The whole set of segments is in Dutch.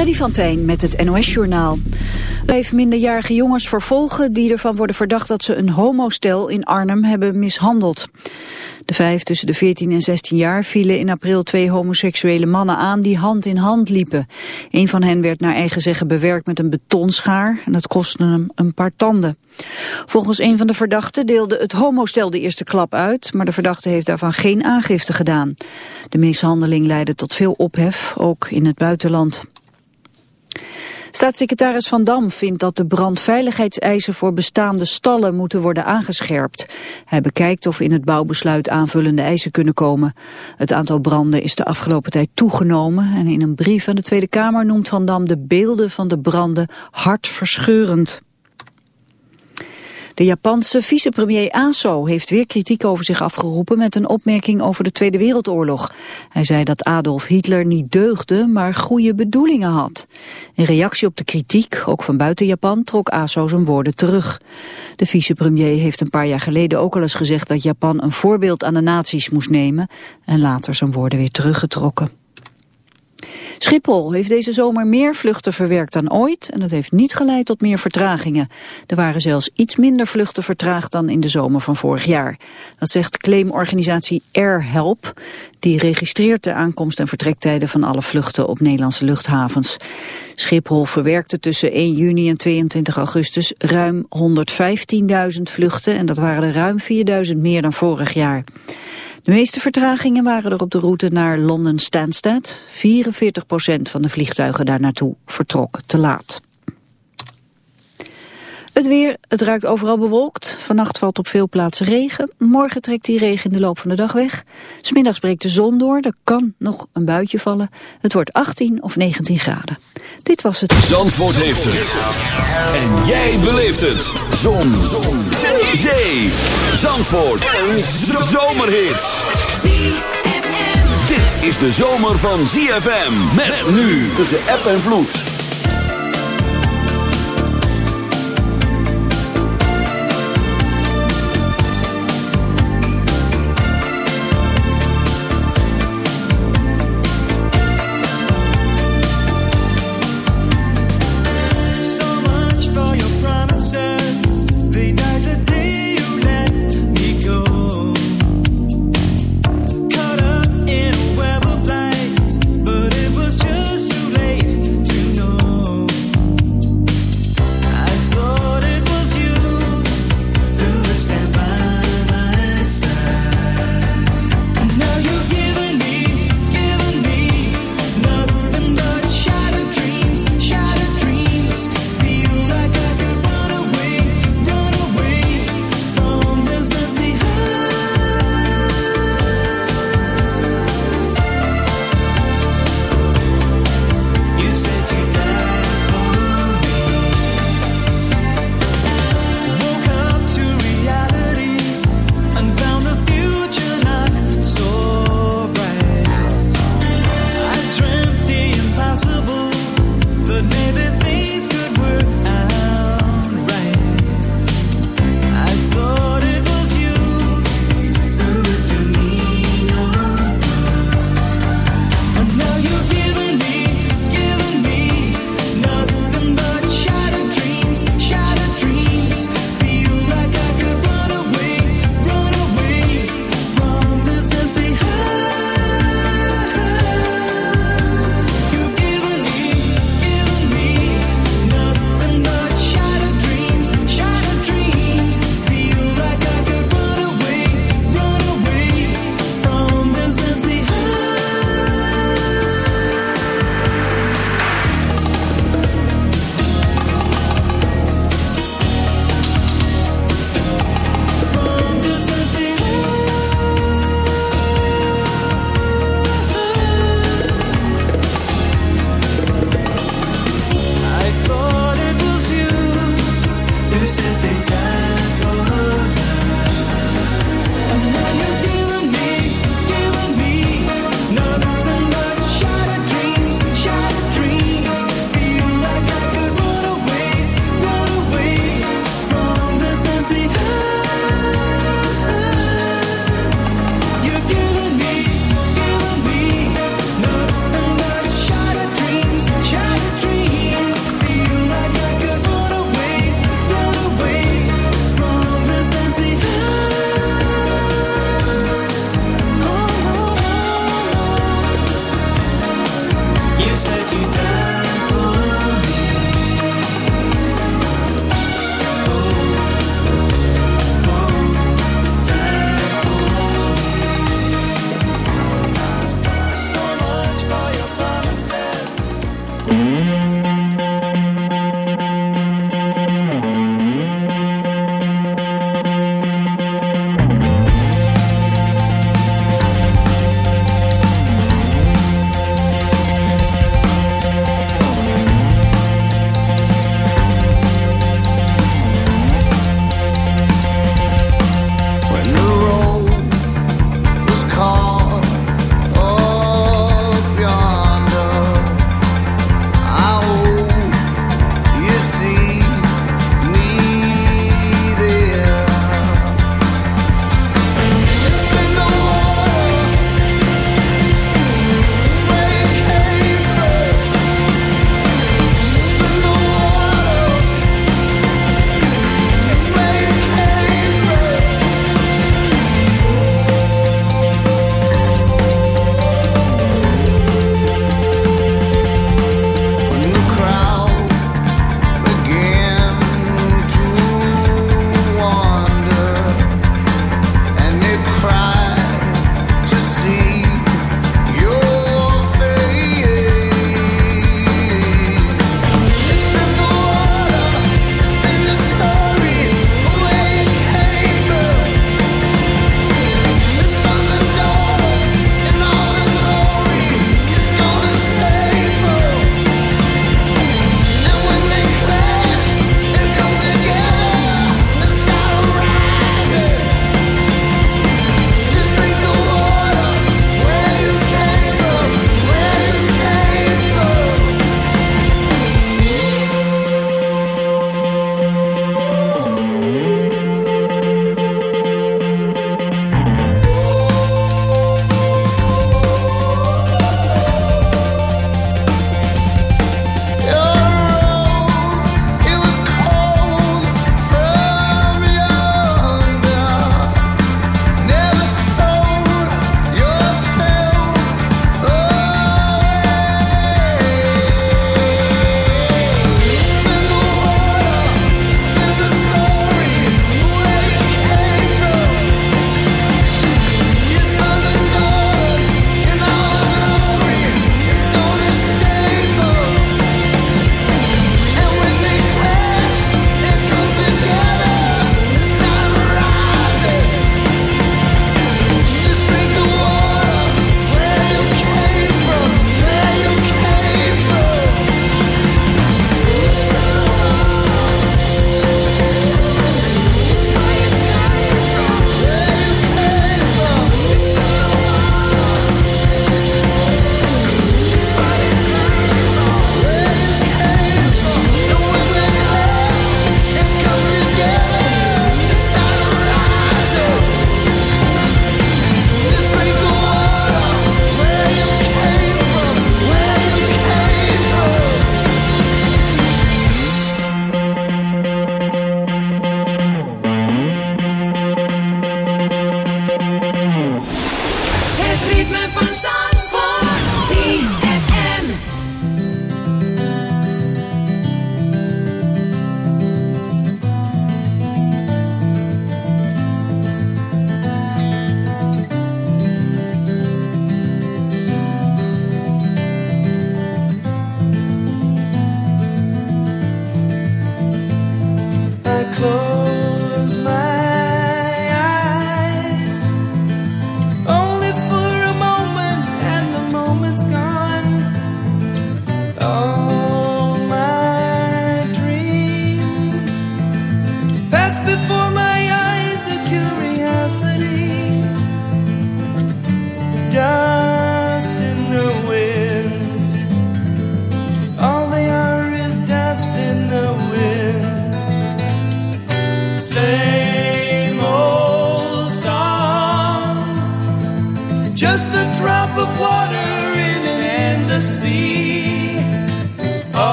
Freddy van Tijn met het NOS-journaal. Blijf minderjarige jongens vervolgen die ervan worden verdacht dat ze een homostel in Arnhem hebben mishandeld. De vijf tussen de 14 en 16 jaar vielen in april twee homoseksuele mannen aan die hand in hand liepen. Een van hen werd naar eigen zeggen bewerkt met een betonschaar en dat kostte hem een paar tanden. Volgens een van de verdachten deelde het homostel de eerste klap uit, maar de verdachte heeft daarvan geen aangifte gedaan. De mishandeling leidde tot veel ophef, ook in het buitenland. Staatssecretaris Van Dam vindt dat de brandveiligheidseisen voor bestaande stallen moeten worden aangescherpt. Hij bekijkt of in het bouwbesluit aanvullende eisen kunnen komen. Het aantal branden is de afgelopen tijd toegenomen en in een brief aan de Tweede Kamer noemt Van Dam de beelden van de branden hartverscheurend. De Japanse vicepremier Aso heeft weer kritiek over zich afgeroepen met een opmerking over de Tweede Wereldoorlog. Hij zei dat Adolf Hitler niet deugde, maar goede bedoelingen had. In reactie op de kritiek, ook van buiten Japan, trok Aso zijn woorden terug. De vicepremier heeft een paar jaar geleden ook al eens gezegd dat Japan een voorbeeld aan de naties moest nemen en later zijn woorden weer teruggetrokken. Schiphol heeft deze zomer meer vluchten verwerkt dan ooit en dat heeft niet geleid tot meer vertragingen. Er waren zelfs iets minder vluchten vertraagd dan in de zomer van vorig jaar. Dat zegt claimorganisatie AirHelp. Die registreert de aankomst- en vertrektijden van alle vluchten op Nederlandse luchthavens. Schiphol verwerkte tussen 1 juni en 22 augustus ruim 115.000 vluchten en dat waren er ruim 4.000 meer dan vorig jaar. De meeste vertragingen waren er op de route naar Londen Stansted. 44% van de vliegtuigen daar naartoe vertrok te laat. Het weer, het ruikt overal bewolkt. Vannacht valt op veel plaatsen regen. Morgen trekt die regen in de loop van de dag weg. Smiddags breekt de zon door, er kan nog een buitje vallen. Het wordt 18 of 19 graden. Dit was het. Zandvoort heeft het. En jij beleeft het. Zon. zon. Zee. Zandvoort. Een zomerhit. Dit is de zomer van ZFM. Met nu tussen app en vloed.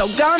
So gone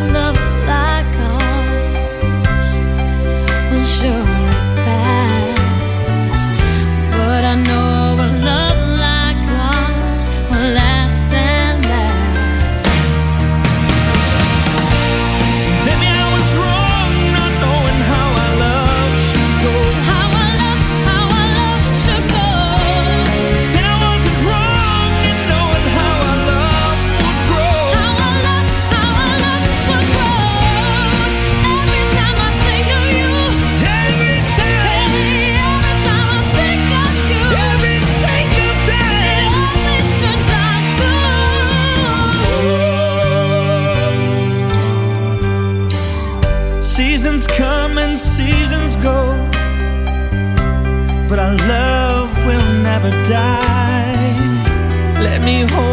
many homes.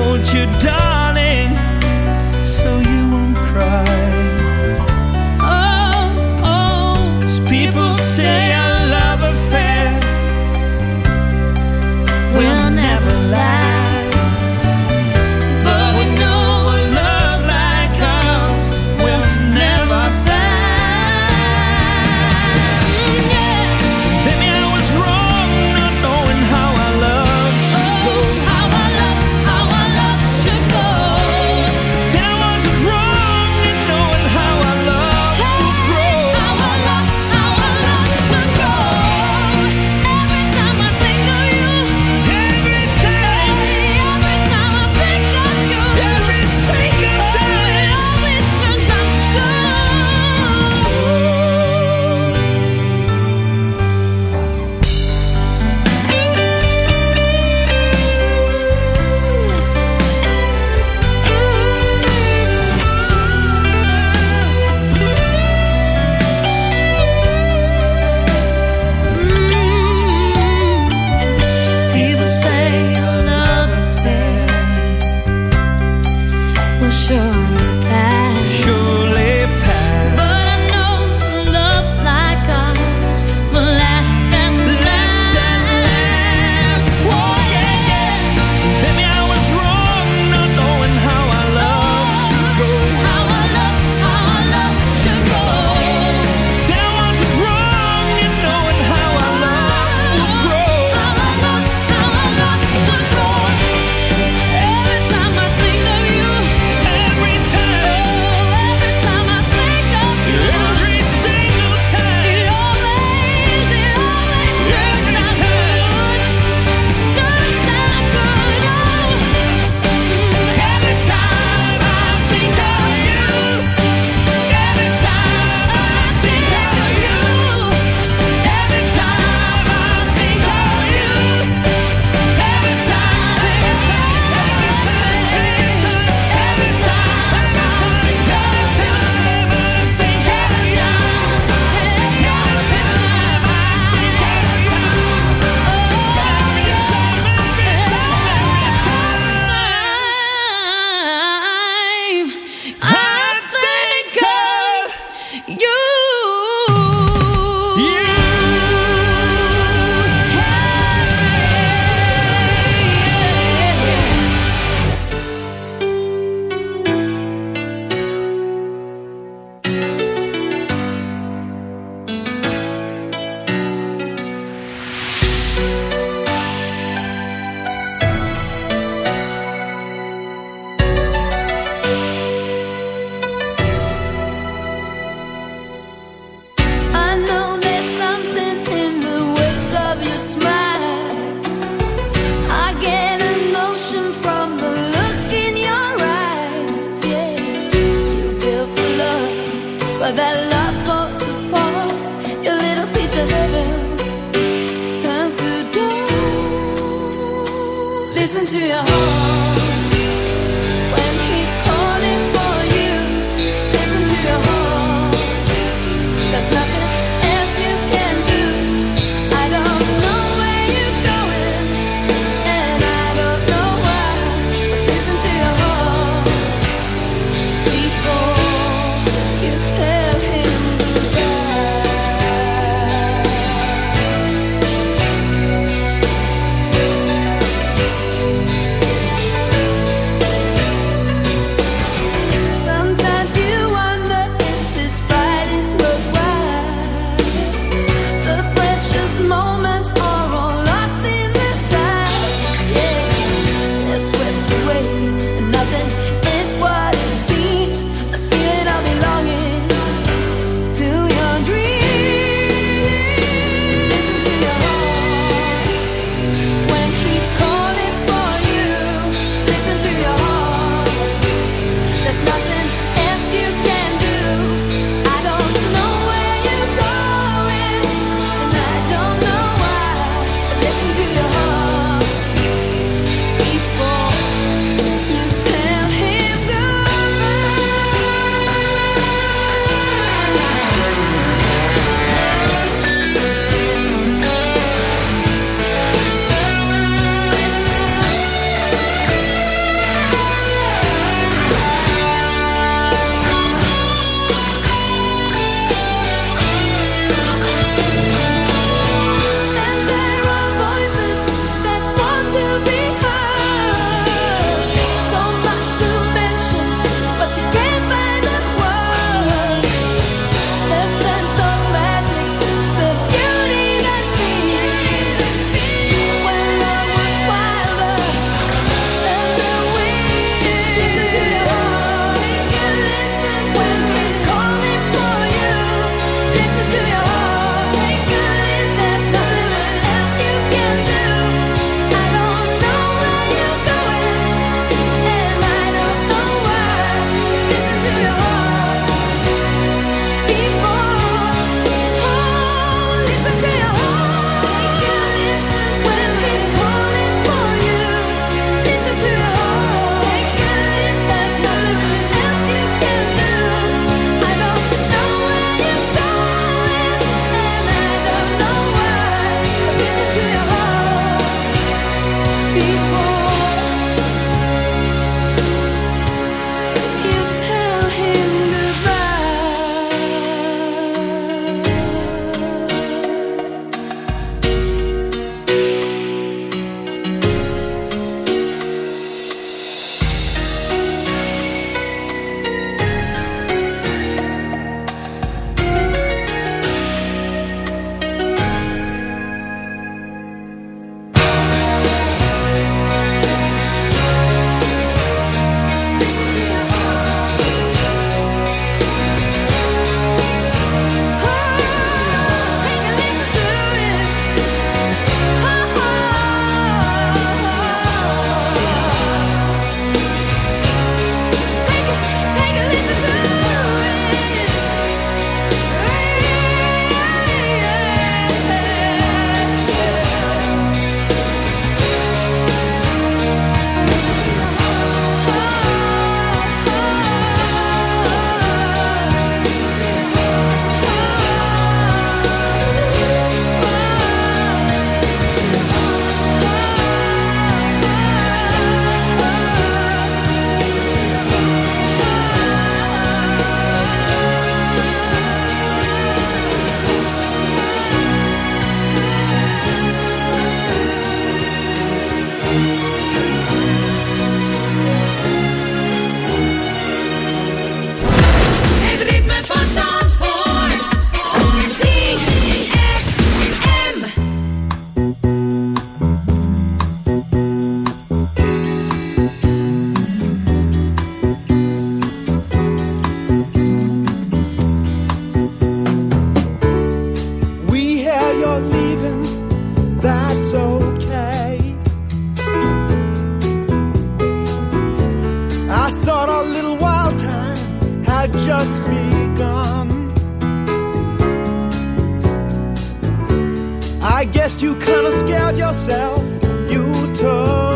You kinda scared yourself. You turn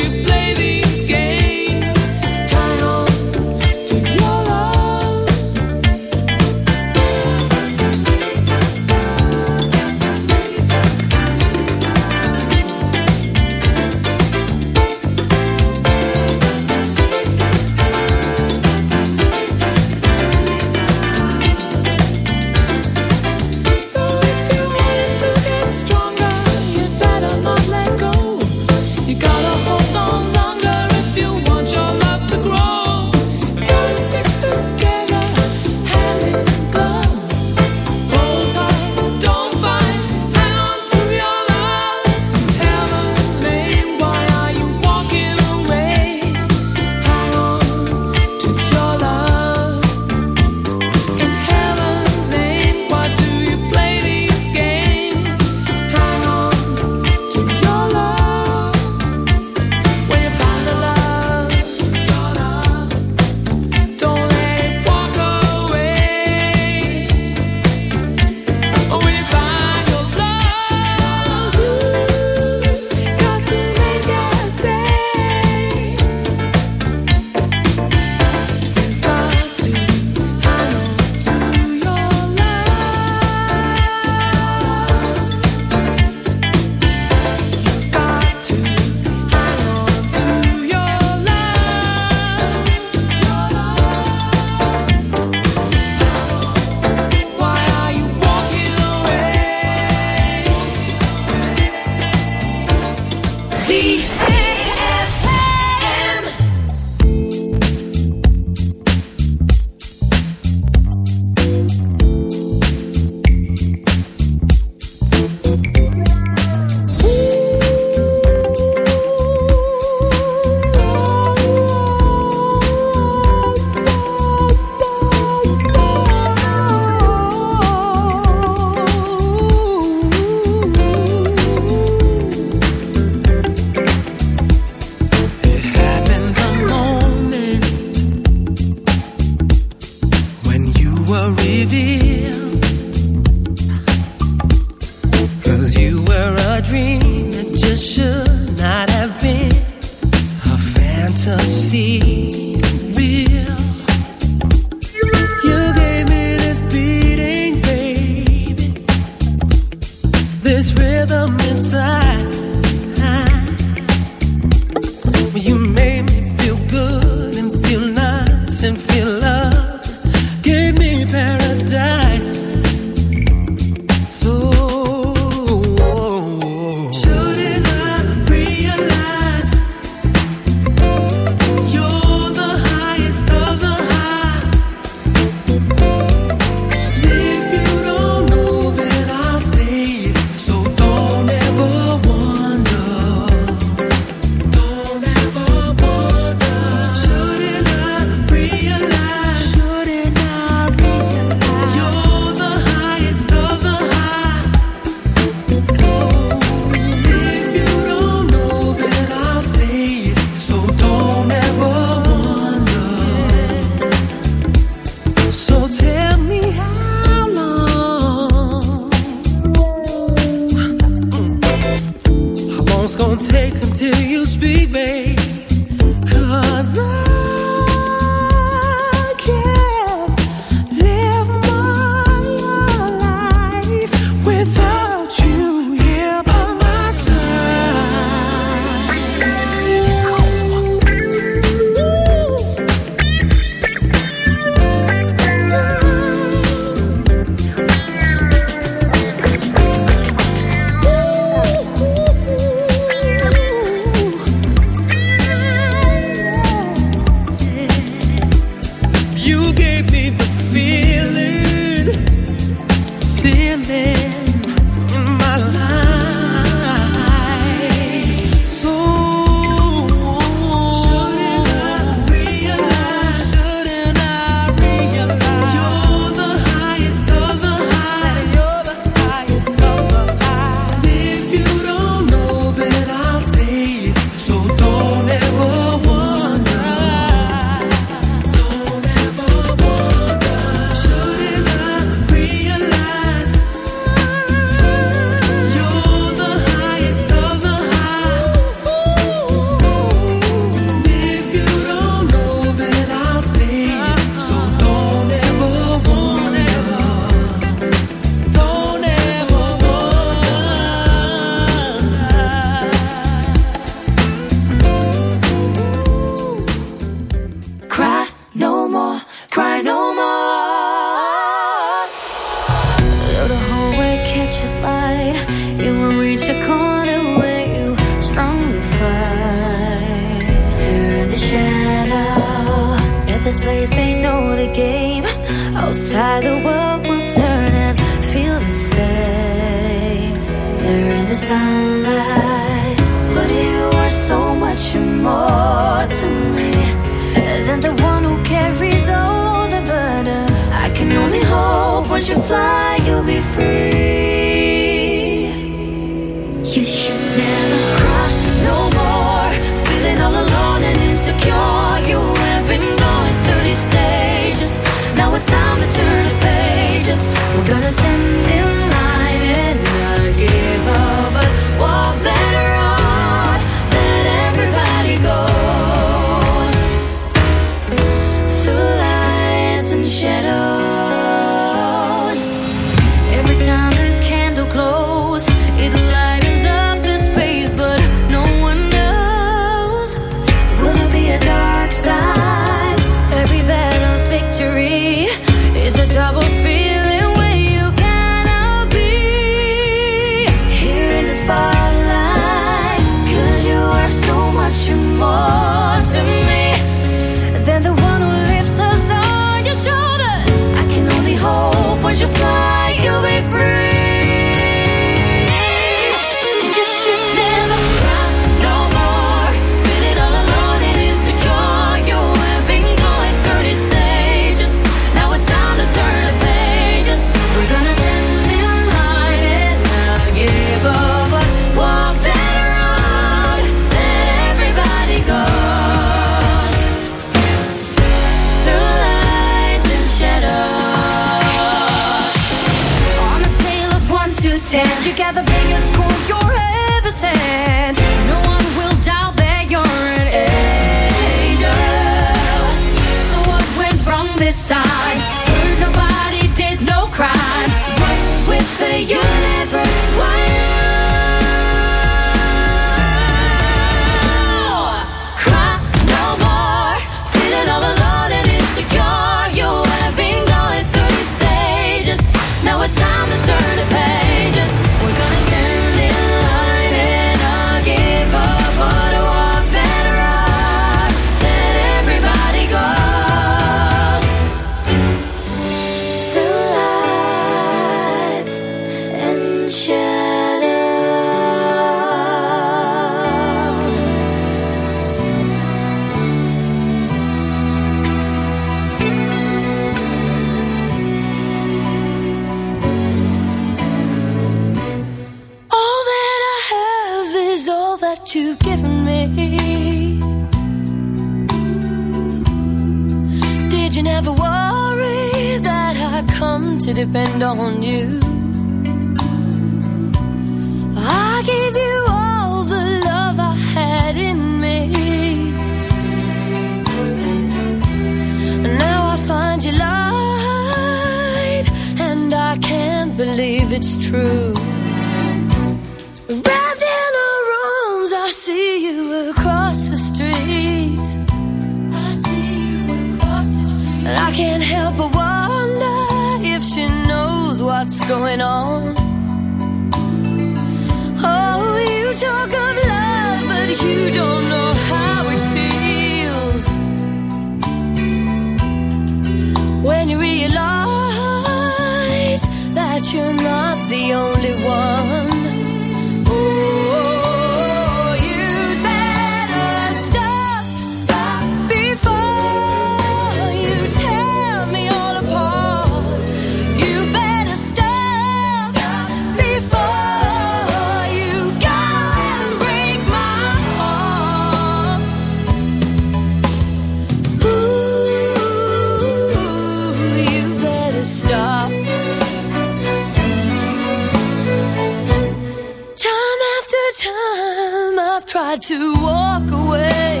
time I've tried to walk away.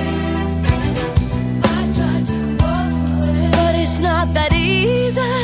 I tried to walk away. But it's not that easy.